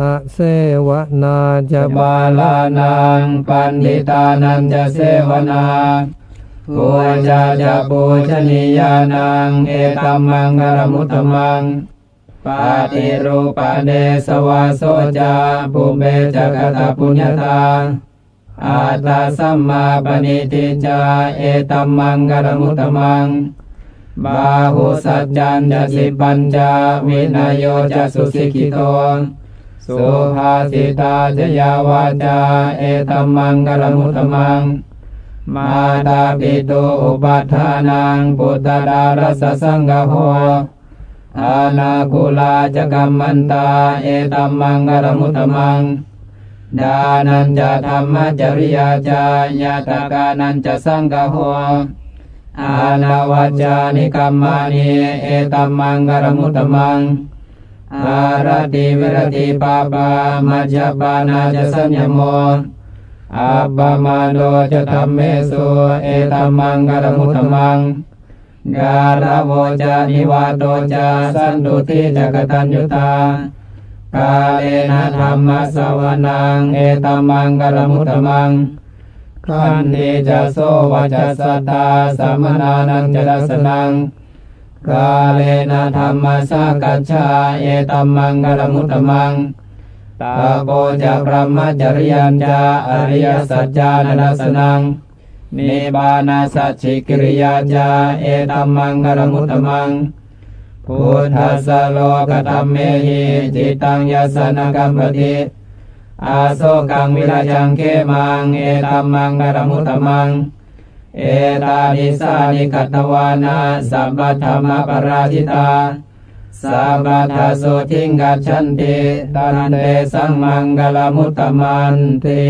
อะเสวนาจะบาลานังปันดิตานันจะเสวนาปูจาจะปูชนียานังเอตัมมังกรมุตตมังปาติรูปเดสวาโสจาภูเบจักตปุญญาตาอาตาสัมมาปณิติจาเอตัมมังกรมุตตมังบาหุสัจจันจะสิปัญจาวินายโยจะสุสิกิโต สุภาสิตาจยาวาจา เอตัมมังกรมุตมัง มาตาปิตุอุปัฏฐานังปุตตะดารสสังกโหอานาคุลาจกัมมันตา เอตัมมังกรมุตมัง ดานันจะธรรมจริยาจายาตกานันจะสังกโหอะนะวัชชานิกัมมานิเอตัมมังคะละมุตตะมัง อาระตี วิระตี ปาปามัชชะปานาจะสัญญะโมอัปปะมาโท จะธัมเมสุเอตัมมังคะละมุตตะมัง คาระโวจะ นิวาโตจะ สันตุฏฐี จะ กะตัญญุตากาเลนะธัมมัสสะวะนังเอตัมมังคะละมุตตะมังขันติจะโสวจัสตาสัมมนานังจะดัสนัง กาเลนะธรรมสากัจฉาเอตัมมังกรมุตตมังตาโปจะพระมจริยัญจาอริยสัจจานัสนังนิบานาสัจฉิกิริยาจาเอตัมมังกรมุตตมังพุทธัสสะโลกตัมเมหิจิตังยสนกัมปติอาโศกังวิราจังเขมังเอตัมมังกรมุตตมัง เอตานิสานิกัตวานาสัมปธรรมปราชิตาสัมปทาสุทิงกัจฉันติตันเตสังมังกลมุตตมันติ